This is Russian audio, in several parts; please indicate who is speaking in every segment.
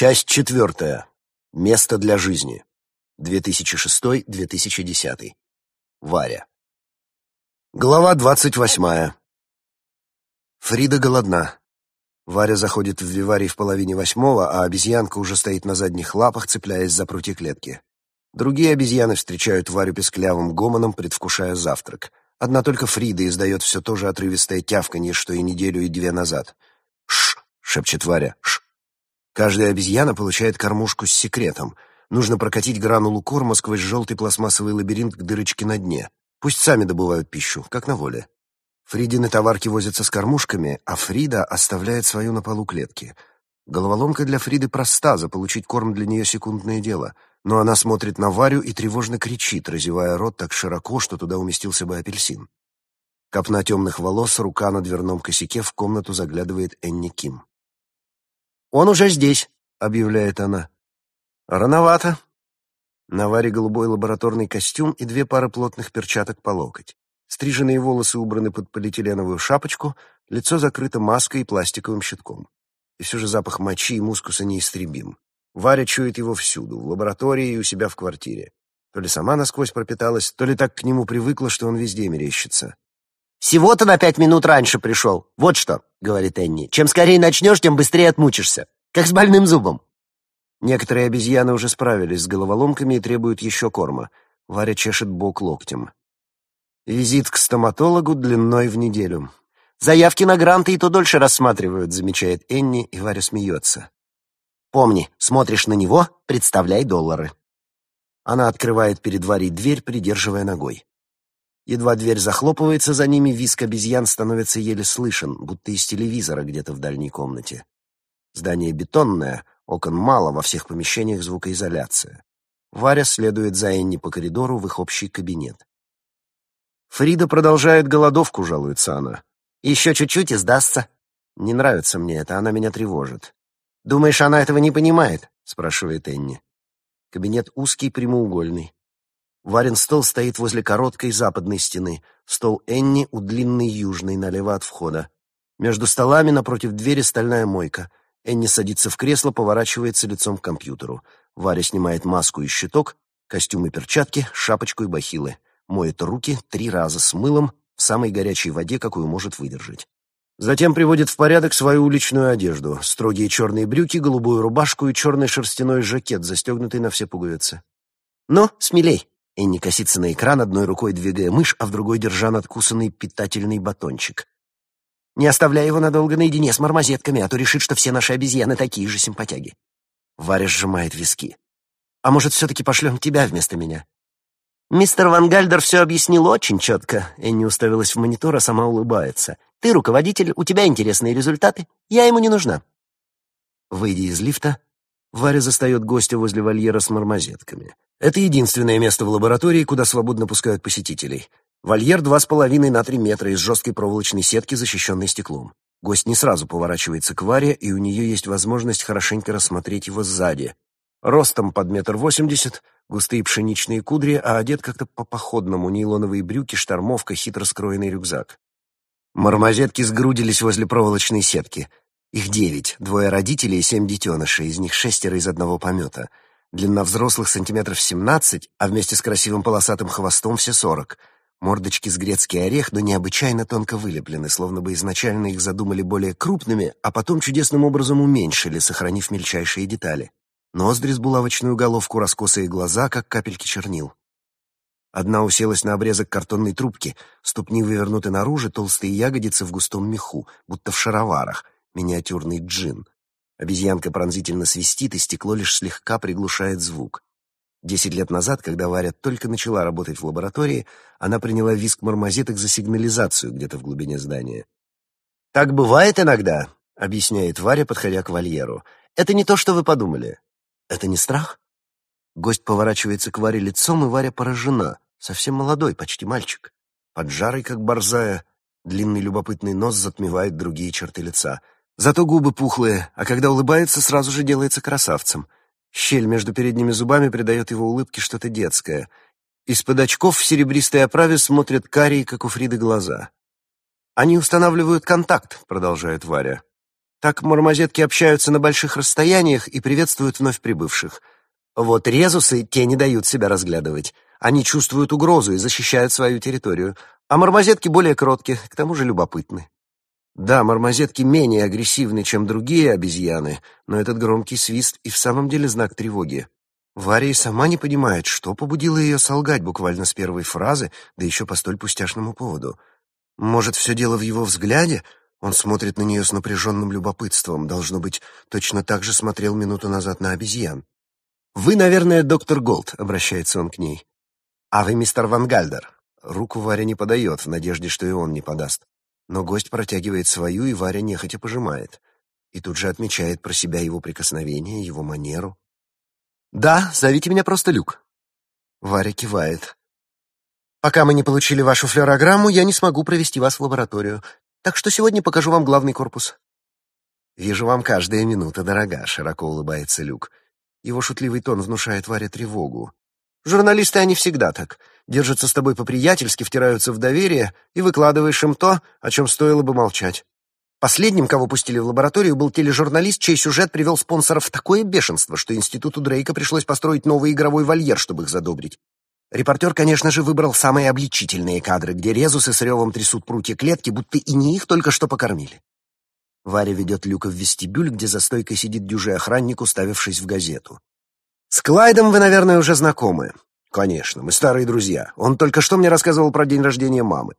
Speaker 1: Часть четвертая. Место для жизни. 2006-2010. Варя. Глава двадцать восьмая. Фрида голодна. Варя заходит в виварий в половине восьмого, а обезьянка уже стоит на задних лапах, цепляясь за прутья клетки. Другие обезьяны встречают Варю песклявым гомоном, предвкушая завтрак. Одна только Фрида издает все то же отрывистое тявканье, что и неделю и две назад. «Ш!» — шепчет Варя. «Ш!» Каждая обезьяна получает кормушку с секретом. Нужно прокатить гранулу корма сквозь желтый пластмассовый лабиринт к дырочке на дне. Пусть сами добывают пищу, как на воле. Фридины товарки возятся с кормушками, а Фрида оставляет свою на полу клетки. Головоломка для Фриды проста, заполучить корм для нее секундное дело. Но она смотрит на Варю и тревожно кричит, разевая рот так широко, что туда уместился бы апельсин. Копна темных волос, рука на дверном косяке, в комнату заглядывает Энни Ким. «Он уже здесь», — объявляет она. «Рановато». На Варе голубой лабораторный костюм и две пары плотных перчаток по локоть. Стриженные волосы убраны под полиэтиленовую шапочку, лицо закрыто маской и пластиковым щитком. И все же запах мочи и мускуса неистребим. Варя чует его всюду, в лаборатории и у себя в квартире. То ли сама насквозь пропиталась, то ли так к нему привыкла, что он везде мерещится.
Speaker 2: «Всего-то на пять минут раньше пришел. Вот что», — говорит Энни. «Чем скорее начнешь, тем быстрее отмучишься. Как с больным зубом».
Speaker 1: Некоторые обезьяны уже справились с головоломками и требуют еще корма. Варя чешет бок локтем. Визит к стоматологу длиной в неделю.
Speaker 2: «Заявки на гранты и то дольше рассматривают», — замечает Энни, и Варя смеется. «Помни, смотришь на него, представляй доллары».
Speaker 1: Она открывает перед Варей дверь, придерживая ногой. Едва дверь захлопывается за ними, визг обезьян становится еле слышен, будто из телевизора где-то в дальней комнате. Здание бетонное, окон мало, во всех помещениях звукоизоляция. Варя следует за Энни по коридору в их общий кабинет. Фрида продолжает голодовку, жалуется она.
Speaker 2: Еще чуть-чуть и сдастся.
Speaker 1: Не нравится мне это, она меня тревожит.
Speaker 2: Думаешь, она этого не понимает?
Speaker 1: спрашивает Энни. Кабинет узкий, прямоугольный. Варен стол стоит возле короткой западной стены, стол Энни у длинной южной, налево от входа. Между столами напротив двери стальная мойка. Энни садится в кресло, поворачивается лицом к компьютеру. Варя снимает маску и щиток, костюм и перчатки, шапочку и бахилы. Моет руки три раза с мылом в самой горячей воде, какую может выдержать. Затем приводит в порядок свою уличную одежду. Строгие черные брюки, голубую рубашку и черный шерстяной жакет, застегнутый на все пуговицы.
Speaker 2: «Ну, смелей!»
Speaker 1: Энни косится на экран, одной рукой двигая мышь, а в другой держа надкусанный питательный батончик.
Speaker 2: «Не оставляй его надолго наедине с мармозетками, а то решит, что все наши обезьяны такие же симпатяги».
Speaker 1: Варя сжимает виски. «А может, все-таки пошлем тебя вместо меня?»
Speaker 2: «Мистер Ван Гальдер все объяснил очень четко». Энни уставилась в монитор, а сама улыбается. «Ты руководитель, у тебя интересные результаты. Я ему не нужна».
Speaker 1: Выйдя из лифта, Варя застает гостя возле вольера с мармозетками. Это единственное место в лаборатории, куда свободно пускают посетителей. Вольер два с половиной на три метра из жесткой проволочной сетки, защищенной стеклом. Гость не сразу поворачивается к Варе, и у нее есть возможность хорошенько рассмотреть его сзади. Ростом под метр восемьдесят, густые пшеничные кудри, а одет как-то по-походному, нейлоновые брюки, штормовка, хитро скроенный рюкзак. Мармозетки сгрудились возле проволочной сетки. Их девять, двое родителей и семь детенышей, из них шестеро из одного помета — Длина взрослых сантиметров семнадцать, а вместе с красивым полосатым хвостом все сорок. Мордочки с грецкий орех, но необычайно тонко вылеплены, словно бы изначально их задумали более крупными, а потом чудесным образом уменьшили, сохранив мельчайшие детали. Ноздри с булавочную головку, раскосые глаза, как капельки чернил. Одна уселась на обрезок картонной трубки, ступни вывернуты наружу, толстые ягодицы в густом меху, будто в шароварах, миниатюрный джин. Обезьянка пронзительно свистит, и стекло лишь слегка приглушает звук. Десять лет назад, когда Варя только начала работать в лаборатории, она приняла виск мармозеток за сигнализацию где-то в глубине здания. «Так бывает иногда», — объясняет Варя, подходя к вольеру. «Это не то, что вы подумали. Это не страх?» Гость поворачивается к Варе лицом, и Варя поражена. Совсем молодой, почти мальчик. Поджарый, как борзая, длинный любопытный нос затмевает другие черты лица — Зато губы пухлые, а когда улыбается, сразу же делается красавцем. Щель между передними зубами придает его улыбке что-то детское. Из-под очков в серебристой оправе смотрят карие, как у Фриды, глаза. «Они устанавливают контакт», — продолжает Варя. Так мармозетки общаются на больших расстояниях и приветствуют вновь прибывших. Вот резусы те не дают себя разглядывать. Они чувствуют угрозу и защищают свою территорию. А мармозетки более кроткие, к тому же любопытны. Да, мармозетки менее агрессивны, чем другие обезьяны, но этот громкий свист и в самом деле знак тревоги. Варя и сама не понимает, что побудило ее солгать буквально с первой фразы, да еще по столь пустяшному поводу. Может, все дело в его взгляде? Он смотрит на нее с напряженным любопытством. Должно быть, точно так же смотрел минуту назад на обезьян. «Вы, наверное, доктор Голд», — обращается он к ней. «А вы мистер Ван Гальдер». Руку Варя не подает, в надежде, что и он не подаст. Но гость протягивает свою, и Варя нехотя пожимает. И тут же отмечает про себя его прикосновение, его манеру. «Да, зовите меня просто Люк». Варя кивает. «Пока мы не получили вашу флюорограмму, я не смогу провести вас в лабораторию, так что сегодня покажу вам главный корпус». «Вижу, вам каждая минута дорога», — широко улыбается Люк. Его шутливый тон внушает Варе тревогу. «Журналисты, они всегда так. Держатся с тобой по-приятельски, втираются в доверие, и выкладываешь им то, о чем стоило бы молчать. Последним, кого пустили в лабораторию, был тележурналист, чей сюжет привел спонсоров в такое бешенство, что институту Дрейка пришлось построить новый игровой вольер, чтобы их задобрить. Репортер, конечно же, выбрал самые обличительные кадры, где резусы с ревом трясут прутья клетки, будто и не их только что покормили. Варя ведет Люка в вестибюль, где за стойкой сидит дюжий охранник, уставившись в газету. «С Клайдом вы, наверное, уже знакомы». «Конечно, мы старые друзья. Он только что мне рассказывал про день рождения мамы.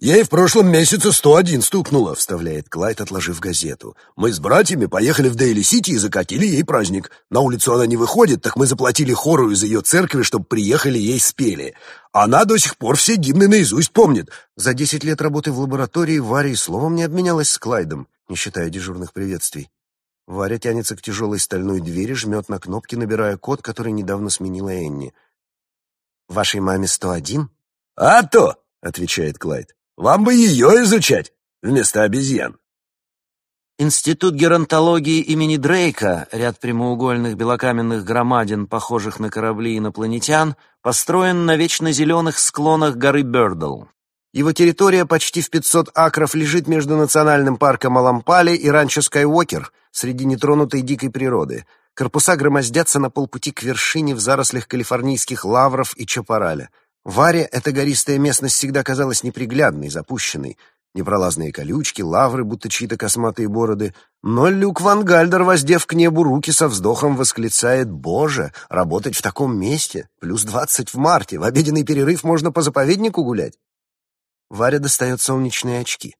Speaker 3: «Ей в прошлом месяце сто один стукнуло», — вставляет Клайд, отложив газету. «Мы с братьями поехали в Дейли-Сити и закатили ей праздник. На улицу она не выходит, так мы заплатили хору из ее церкви, чтобы приехали ей спели. Она до сих пор все гимны наизусть помнит».
Speaker 1: За десять лет работы в лаборатории Варя и словом не обменялась с Клайдом, не считая дежурных приветствий. Варя тянется к тяжелой стальной двери, жмет на кнопки, набирая код, который недавно сменила Энни. «Вашей маме сто один?»
Speaker 3: «А то!» — отвечает Клайд. Вам бы ее изучать вместо обезьян.
Speaker 4: Институт геронтологии имени Дрейка, ряд прямоугольных белокаменных громадин, похожих на корабли инопланетян, построен на вечно зеленых склонах горы Бёрдл.
Speaker 1: Его территория почти в 500 акров лежит между национальным парком Алампали и ранчо Скайуокер среди нетронутой дикой природы. Корпуса громоздятся на полпути к вершине в зарослях калифорнийских лавров и чапараля — Варе эта гористая местность всегда казалась неприглядной, запущенной. Непролазные колючки, лавры, будто чьи-то косматые бороды. Но Люк Ван Гальдер, воздев к небу руки, со вздохом восклицает «Боже, работать в таком месте! Плюс двадцать в марте! В обеденный перерыв можно по заповеднику гулять!» Варя достает солнечные очки.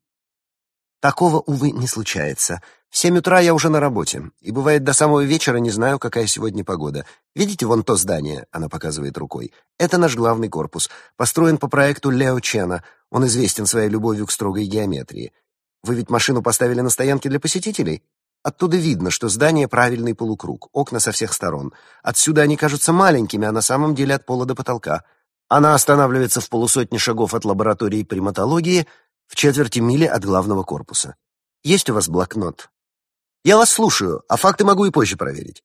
Speaker 1: Такого, увы, не случается. В семь утра я уже на работе, и бывает до самого вечера не знаю, какая сегодня погода. Видите вон то здание, она показывает рукой. Это наш главный корпус, построен по проекту Лео Чена. Он известен своей любовью к строгой геометрии. Вы ведь машину поставили на стоянке для посетителей? Оттуда видно, что здание правильный полукруг, окна со всех сторон. Отсюда они кажутся маленькими, а на самом деле от пола до потолка. Она останавливается в полусотне шагов от лаборатории приматологии, в четверти мили от главного корпуса. Есть у вас блокнот? Я вас слушаю, а факты могу и позже проверить.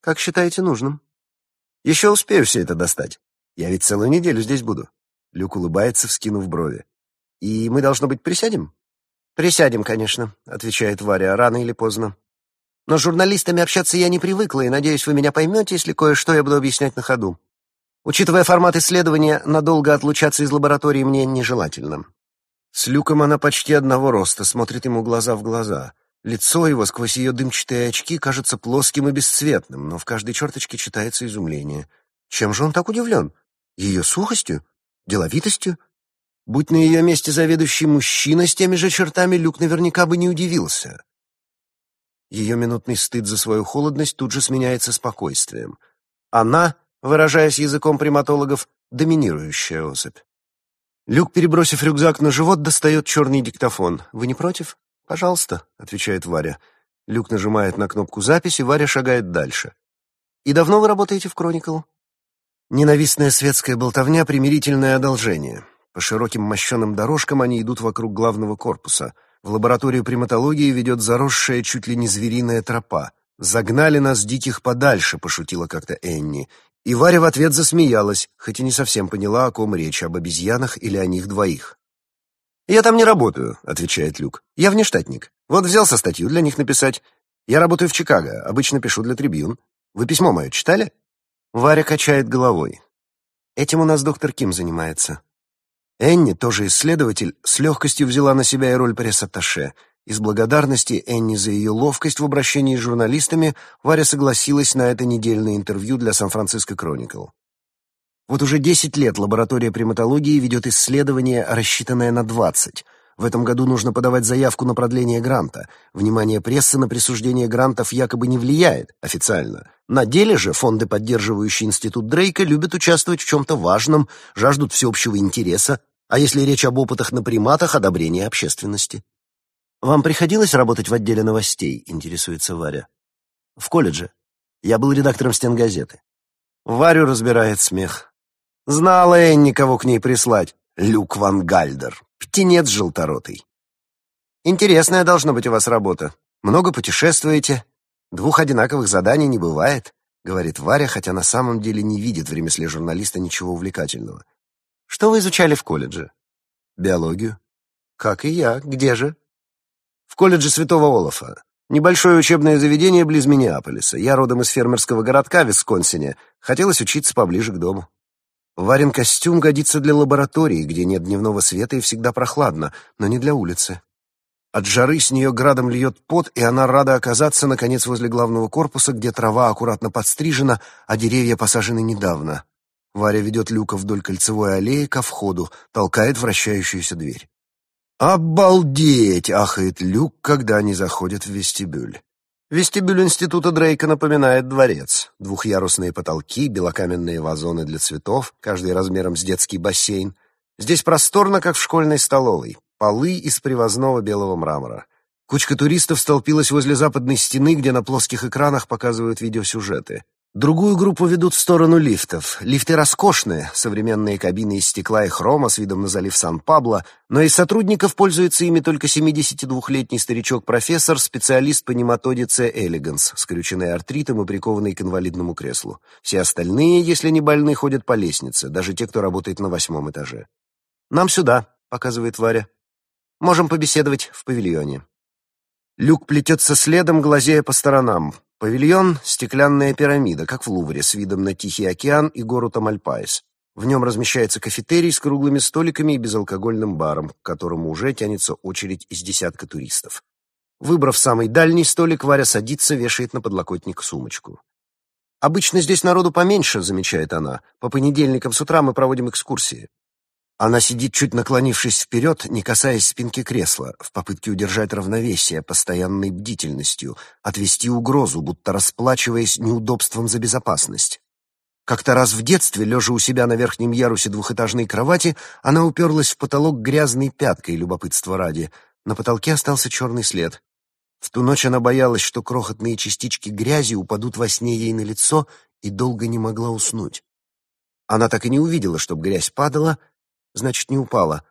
Speaker 1: Как считаете нужным? Еще успею все это достать. Я ведь целую неделю здесь буду. Люк улыбается, вскинув брови. И мы, должно быть, присядем? Присядем, конечно, отвечает Варя, рано или поздно. Но с журналистами общаться я не привыкла, и надеюсь, вы меня поймете, если кое-что я буду объяснять на ходу. Учитывая формат исследования, надолго отлучаться из лаборатории мне нежелательно. С Люком она почти одного роста, смотрит ему глаза в глаза — Лицо его сквозь ее дымчатые очки кажется плоским и бесцветным, но в каждой черточке читается изумление. Чем же он так удивлен? Ее сухостью? Деловитостью? Будь на ее месте заведующий мужчина с теми же чертами, Люк наверняка бы не удивился. Ее минутный стыд за свою холодность тут же сменяется спокойствием. Она, выражаясь языком приматологов, доминирующая особь. Люк, перебросив рюкзак на живот, достает черный диктофон. «Вы не против?» «Пожалуйста», — отвечает Варя. Люк нажимает на кнопку записи, Варя шагает дальше. «И давно вы работаете в «Кроникл»?» Ненавистная светская болтовня — примирительное одолжение. По широким мощеным дорожкам они идут вокруг главного корпуса. В лабораторию приматологии ведет заросшая чуть ли не звериная тропа. «Загнали нас диких подальше», — пошутила как-то Энни. И Варя в ответ засмеялась, хоть и не совсем поняла, о ком речь, об обезьянах или о них двоих. «Я там не работаю», — отвечает Люк. «Я внештатник. Вот взялся статью для них написать. Я работаю в Чикаго, обычно пишу для Трибьюн. Вы письмо мое читали?» Варя качает головой. Этим у нас доктор Ким занимается. Энни, тоже исследователь, с легкостью взяла на себя и роль пресс-атташе. Из благодарности Энни за ее ловкость в обращении с журналистами Варя согласилась на это недельное интервью для Сан-Франциско Кроникл. Вот уже 10 лет лаборатория приматологии ведет исследование, рассчитанное на 20. В этом году нужно подавать заявку на продление гранта. Внимание прессы на присуждение грантов якобы не влияет официально. На деле же фонды, поддерживающие институт Дрейка, любят участвовать в чем-то важном, жаждут всеобщего интереса, а если речь об опытах на приматах, одобрение общественности. «Вам приходилось работать в отделе новостей?» — интересуется Варя. «В колледже. Я был редактором стенгазеты». Варю разбирает смех. Знала Энни, кого к ней прислать. Люк Ван Гальдер. Птенец желторотый. Интересная должна быть у вас работа. Много путешествуете. Двух одинаковых заданий не бывает, говорит Варя, хотя на самом деле не видит в ремесле журналиста ничего увлекательного. Что вы изучали в колледже? Биологию. Как и я. Где же? В колледже Святого Олафа. Небольшое учебное заведение близ Миннеаполиса. Я родом из фермерского городка в Висконсине. Хотелось учиться поближе к дому. Варен костюм годится для лаборатории, где нет дневного света и всегда прохладно, но не для улицы. От жары с нее градом льет пот, и она рада оказаться, наконец, возле главного корпуса, где трава аккуратно подстрижена, а деревья посажены недавно. Варя ведет Люка вдоль кольцевой аллеи ко входу, толкает вращающуюся дверь. «Обалдеть!» — ахает Люк, когда они заходят в вестибюль. Вестибюль института Дрейка напоминает дворец. Двухъярусные потолки, белокаменные вазоны для цветов, каждый размером с детский бассейн. Здесь просторно, как в школьной столовой. Полы из привозного белого мрамора. Кучка туристов столпилась возле западной стены, где на плоских экранах показывают видеосюжеты. Другую группу ведут в сторону лифтов. Лифты роскошные, современные кабины из стекла и хрома с видом на залив Сан-Пабло, но из сотрудников пользуется ими только 72-летний старичок-профессор, специалист по нематодице элеганс, скрюченный артритом и прикованный к инвалидному креслу. Все остальные, если не больны, ходят по лестнице, даже те, кто работает на восьмом этаже. «Нам сюда», — показывает Варя. «Можем побеседовать в павильоне». Люк плетется следом, глазея по сторонам. Павильон — стеклянная пирамида, как в Лувре, с видом на Тихий океан и гору Тамальпайс. В нем размещается кафетерий с круглыми столиками и безалкогольным баром, к которому уже тянется очередь из десятка туристов. Выбрав самый дальний столик, Варя садится, вешает на подлокотник сумочку. «Обычно здесь народу поменьше», — замечает она. «По понедельникам с утра мы проводим экскурсии. Она сидит, чуть наклонившись вперед, не касаясь спинки кресла, в попытке удержать равновесие, постоянной бдительностью, отвести угрозу, будто расплачиваясь неудобством за безопасность. Как-то раз в детстве, лежа у себя на верхнем ярусе двухэтажной кровати, она уперлась в потолок грязной пяткой, любопытства ради. На потолке остался черный след. В ту ночь она боялась, что крохотные частички грязи упадут во сне ей на лицо, и долго не могла уснуть. Она так и не увидела, чтоб грязь падала, значит, не упала.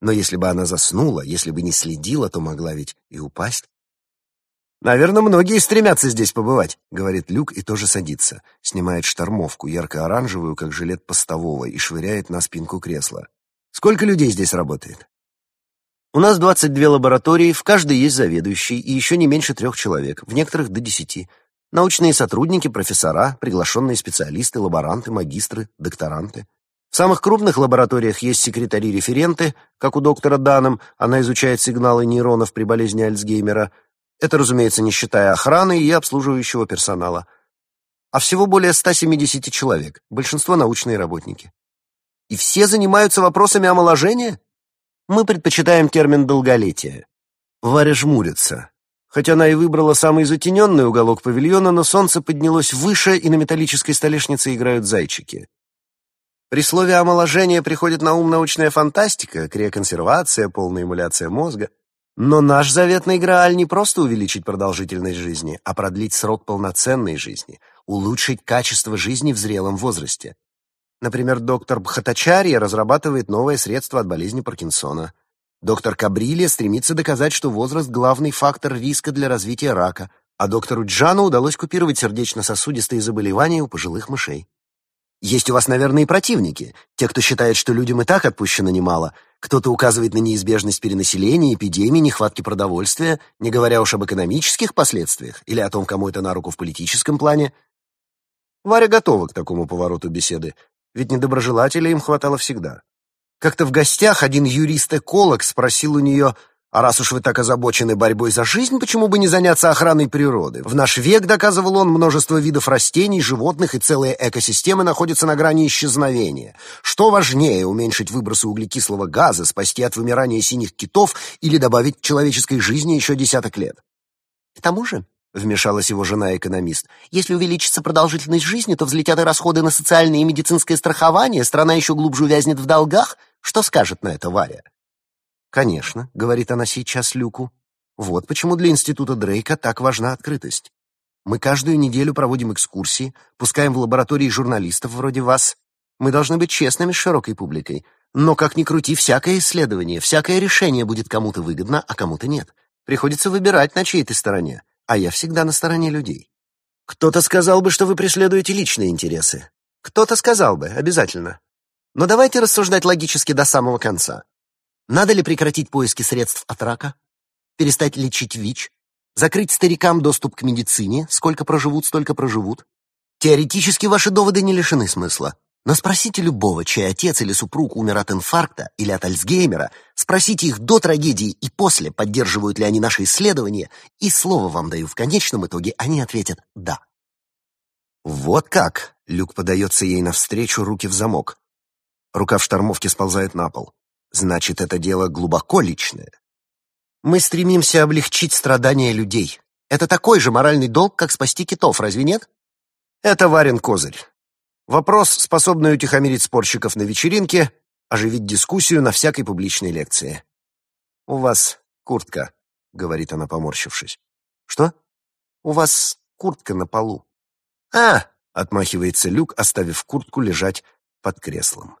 Speaker 1: Но если бы она заснула, если бы не следила, то могла ведь и упасть. «Наверное, многие стремятся здесь побывать», — говорит Люк и тоже садится. Снимает штормовку, ярко-оранжевую, как жилет постового, и швыряет на спинку кресла. «Сколько людей здесь работает?» «У нас 22 лаборатории, в каждой есть заведующий, и еще не меньше трех человек, в некоторых до десяти. Научные сотрудники, профессора, приглашенные специалисты, лаборанты, магистры, докторанты. В самых крупных лабораториях есть секретари-референты, как у доктора Данном, она изучает сигналы нейронов при болезни Альцгеймера. Это, разумеется, не считая охраны и обслуживающего персонала. А всего более 170 человек, большинство научные работники. И все занимаются вопросами омоложения? Мы предпочитаем термин «долголетие». Варя жмурится. Хоть она и выбрала самый затененный уголок павильона, но солнце поднялось выше, и на металлической столешнице играют зайчики. При слове «омоложение» приходит на ум научная фантастика, криоконсервация, полная эмуляция мозга. Но наш заветный Грааль не просто увеличить продолжительность жизни, а продлить срок полноценной жизни, улучшить качество жизни в зрелом возрасте. Например, доктор Бхатачарья разрабатывает новое средство от болезни Паркинсона. Доктор Кабрилия стремится доказать, что возраст – главный фактор риска для развития рака, а доктору Джану удалось купировать сердечно-сосудистые заболевания у пожилых мышей. Есть у вас, наверное, и противники. Те, кто считает, что людям и так отпущено немало. Кто-то указывает на неизбежность перенаселения, эпидемии, нехватки продовольствия, не говоря уж об экономических последствиях или о том, кому это на руку в политическом плане. Варя готова к такому повороту беседы, ведь недоброжелателей им хватало всегда. Как-то в гостях один юрист-эколог спросил у нее, а раз уж вы так озабочены борьбой за жизнь, почему бы не заняться охраной природы? В наш век, доказывал он, множество видов растений, животных и целые экосистемы находятся на грани исчезновения. Что важнее, уменьшить выбросы углекислого газа, спасти от вымирания синих китов или добавить человеческой жизни еще десяток лет?
Speaker 2: К тому же, вмешалась его жена-экономист, если увеличится продолжительность жизни, то взлетят и расходы на социальное и медицинское страхование, страна еще глубже увязнет в долгах. Что скажет на это Варя?
Speaker 1: «Конечно», — говорит она сейчас Люку. «Вот почему для Института Дрейка так важна открытость. Мы каждую неделю проводим экскурсии, пускаем в лаборатории журналистов вроде вас. Мы должны быть честными с широкой публикой. Но, как ни крути, всякое исследование, всякое решение будет кому-то выгодно, а кому-то нет. Приходится выбирать, на чьей ты стороне. А я всегда на стороне людей. Кто-то сказал бы, что вы преследуете личные интересы. Кто-то сказал бы, обязательно. Но давайте рассуждать логически до самого конца. Надо ли прекратить поиски средств от рака? Перестать лечить ВИЧ? Закрыть старикам доступ к медицине? Сколько проживут, столько проживут? Теоретически ваши доводы не лишены смысла. Но спросите любого, чей отец или супруг умер от инфаркта или от Альцгеймера, спросите их до трагедии и после, поддерживают ли они наши исследования, и слово вам даю, в конечном итоге они ответят «да». Вот как! Люк подается ей навстречу, руки в замок. Рука в штормовке сползает на пол. Значит, это дело глубоко личное. Мы стремимся облегчить страдания людей. Это такой же моральный долг, как спасти китов, разве нет? Это Варен козырь. Вопрос, способный утихомирить спорщиков на вечеринке, оживить дискуссию на всякой публичной лекции. «У вас куртка», — говорит она, поморщившись. «Что?» «У вас куртка на полу». «А!» — отмахивается Люк, оставив куртку лежать под креслом.